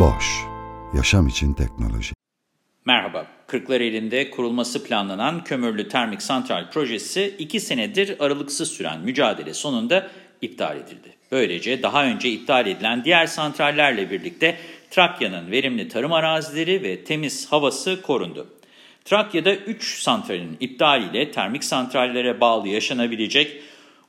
Boş, yaşam için teknoloji. Merhaba, Kırklareli'nde kurulması planlanan kömürlü termik santral projesi 2 senedir aralıksız süren mücadele sonunda iptal edildi. Böylece daha önce iptal edilen diğer santrallerle birlikte Trakya'nın verimli tarım arazileri ve temiz havası korundu. Trakya'da 3 santralin iptaliyle termik santrallere bağlı yaşanabilecek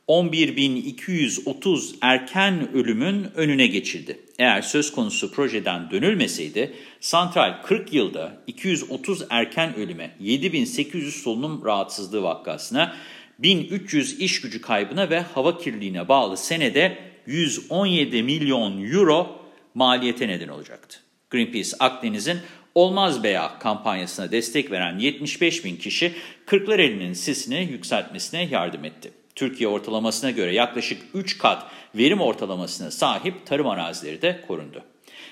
11.230 erken ölümün önüne geçildi. Eğer söz konusu projeden dönülmeseydi, santral 40 yılda 230 erken ölüme, 7.800 solunum rahatsızlığı vakasına, 1300 iş gücü kaybına ve hava kirliliğine bağlı senede 117 milyon euro maliyete neden olacaktı. Greenpeace Akdeniz'in Olmaz Beya kampanyasına destek veren 75 bin kişi Kırklareli'nin sisini yükseltmesine yardım etti. Türkiye ortalamasına göre yaklaşık 3 kat verim ortalamasına sahip tarım arazileri de korundu.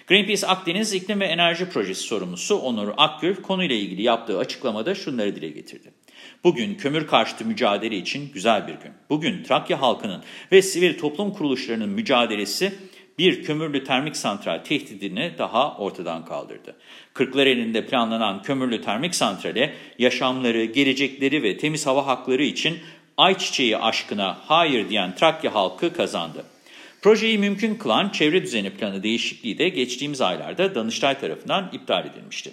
Greenpeace Akdeniz İklim ve Enerji Projesi sorumlusu Onur Akgül konuyla ilgili yaptığı açıklamada şunları dile getirdi. Bugün kömür karşıtı mücadele için güzel bir gün. Bugün Trakya halkının ve sivil toplum kuruluşlarının mücadelesi bir kömürlü termik santral tehdidini daha ortadan kaldırdı. Kırklareli'nde planlanan kömürlü termik santrale yaşamları, gelecekleri ve temiz hava hakları için ayçiçeği aşkına hayır diyen Trakya halkı kazandı. Projeyi mümkün kılan çevre düzeni planı değişikliği de geçtiğimiz aylarda Danıştay tarafından iptal edilmişti.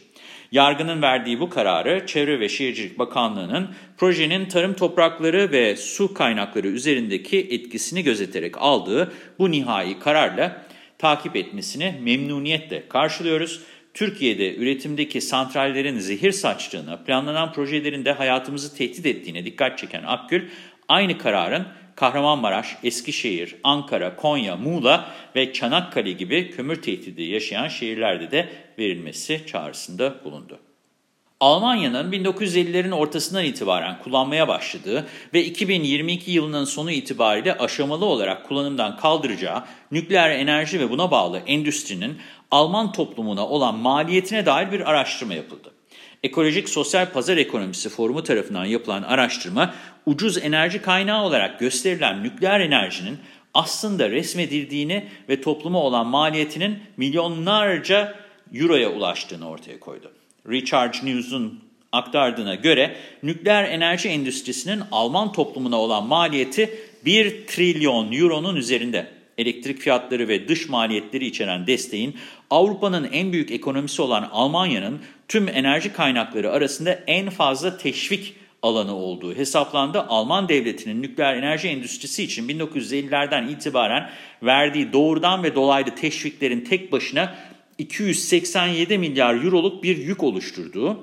Yargının verdiği bu kararı Çevre ve Şehircilik Bakanlığı'nın projenin tarım toprakları ve su kaynakları üzerindeki etkisini gözeterek aldığı bu nihai kararla takip etmesini memnuniyetle karşılıyoruz. Türkiye'de üretimdeki santrallerin zehir saçtığına, planlanan projelerin de hayatımızı tehdit ettiğine dikkat çeken Akgül, aynı kararın Kahramanmaraş, Eskişehir, Ankara, Konya, Muğla ve Çanakkale gibi kömür tehdidi yaşayan şehirlerde de verilmesi çağrısında bulundu. Almanya'nın 1950'lerin ortasından itibaren kullanmaya başladığı ve 2022 yılının sonu itibariyle aşamalı olarak kullanımdan kaldıracağı nükleer enerji ve buna bağlı endüstrinin Alman toplumuna olan maliyetine dair bir araştırma yapıldı. Ekolojik Sosyal Pazar Ekonomisi Forumu tarafından yapılan araştırma, ucuz enerji kaynağı olarak gösterilen nükleer enerjinin aslında resmedildiğini ve topluma olan maliyetinin milyonlarca euroya ulaştığını ortaya koydu. Recharge News'un aktardığına göre nükleer enerji endüstrisinin Alman toplumuna olan maliyeti 1 trilyon euronun üzerinde. Elektrik fiyatları ve dış maliyetleri içeren desteğin Avrupa'nın en büyük ekonomisi olan Almanya'nın tüm enerji kaynakları arasında en fazla teşvik alanı olduğu hesaplandı. Alman devletinin nükleer enerji endüstrisi için 1950'lerden itibaren verdiği doğrudan ve dolaylı teşviklerin tek başına 287 milyar euroluk bir yük oluşturduğu,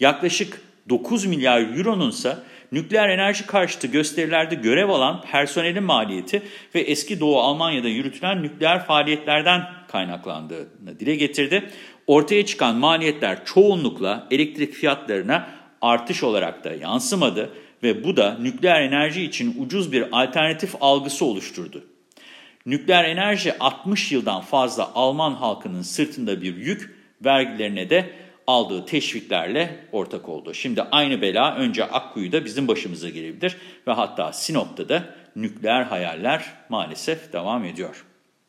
yaklaşık 9 milyar euronun ise nükleer enerji karşıtı gösterilerde görev alan personelin maliyeti ve eski Doğu Almanya'da yürütülen nükleer faaliyetlerden kaynaklandığını dile getirdi. Ortaya çıkan maliyetler çoğunlukla elektrik fiyatlarına artış olarak da yansımadı ve bu da nükleer enerji için ucuz bir alternatif algısı oluşturdu. Nükleer enerji 60 yıldan fazla Alman halkının sırtında bir yük, vergilerine de aldığı teşviklerle ortak oldu. Şimdi aynı bela önce Akkuyu'da bizim başımıza gelebilir ve hatta Sinop'ta da nükleer hayaller maalesef devam ediyor.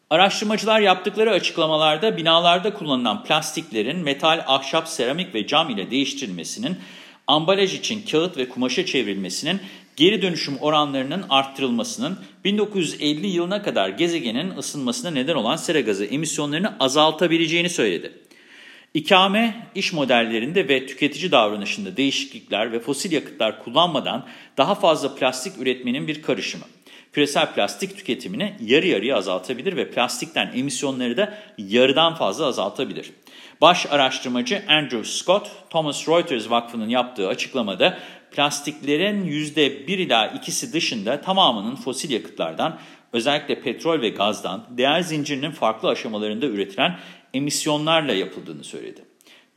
Araştırmacılar yaptıkları açıklamalarda binalarda kullanılan plastiklerin metal, ahşap, seramik ve cam ile değiştirilmesinin, ambalaj için kağıt ve kumaşa çevrilmesinin, geri dönüşüm oranlarının arttırılmasının 1950 yılına kadar gezegenin ısınmasına neden olan sera gazı emisyonlarını azaltabileceğini söyledi. İkame, iş modellerinde ve tüketici davranışında değişiklikler ve fosil yakıtlar kullanmadan daha fazla plastik üretmenin bir karışımı. Küresel plastik tüketimini yarı yarıya azaltabilir ve plastikten emisyonları da yarıdan fazla azaltabilir. Baş araştırmacı Andrew Scott, Thomas Reuters Vakfı'nın yaptığı açıklamada plastiklerin %1 ila 2'si dışında tamamının fosil yakıtlardan, özellikle petrol ve gazdan, değer zincirinin farklı aşamalarında üretilen emisyonlarla yapıldığını söyledi.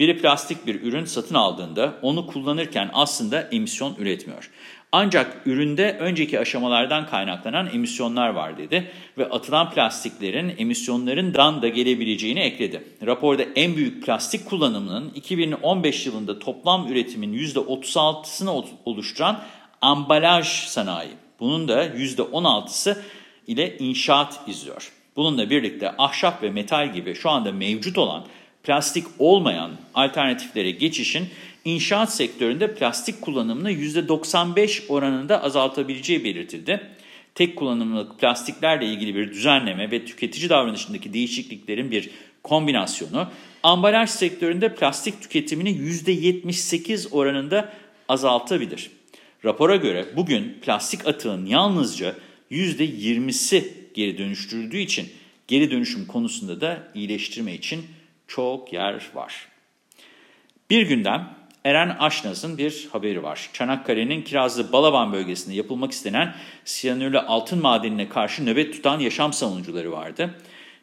Biri plastik bir ürün satın aldığında onu kullanırken aslında emisyon üretmiyor. Ancak üründe önceki aşamalardan kaynaklanan emisyonlar var dedi ve atılan plastiklerin emisyonlarından da gelebileceğini ekledi. Raporda en büyük plastik kullanımının 2015 yılında toplam üretimin %36'sını oluşturan ambalaj sanayi. Bunun da %16'sı ile inşaat izliyor. Bununla birlikte ahşap ve metal gibi şu anda mevcut olan plastik olmayan alternatiflere geçişin inşaat sektöründe plastik kullanımını %95 oranında azaltabileceği belirtildi. Tek kullanımlık plastiklerle ilgili bir düzenleme ve tüketici davranışındaki değişikliklerin bir kombinasyonu, ambalaj sektöründe plastik tüketimini %78 oranında azaltabilir. Rapora göre bugün plastik atığın yalnızca %20'si geri dönüştürüldüğü için geri dönüşüm konusunda da iyileştirme için çok yer var. Bir gündem Eren Aşnaz'ın bir haberi var. Çanakkale'nin Kirazlı Balaban bölgesinde yapılmak istenen siyanürlü altın madenine karşı nöbet tutan yaşam savunucuları vardı.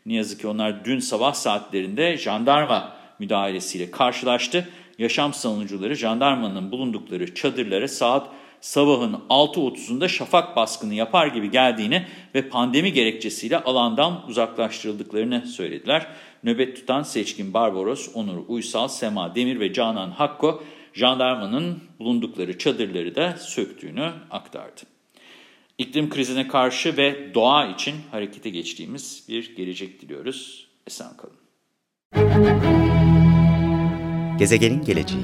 Ne yazık ki onlar dün sabah saatlerinde jandarma müdahalesiyle karşılaştı. Yaşam savunucuları jandarmanın bulundukları çadırlara saat sabahın 6.30'unda şafak baskını yapar gibi geldiğini ve pandemi gerekçesiyle alandan uzaklaştırıldıklarını söylediler. Nöbet tutan Seçkin Barbaros, Onur Uysal, Sema Demir ve Canan Hakko jandarmanın bulundukları çadırları da söktüğünü aktardı. İklim krizine karşı ve doğa için harekete geçtiğimiz bir gelecek diliyoruz. Esen kalın. Gezegenin geleceği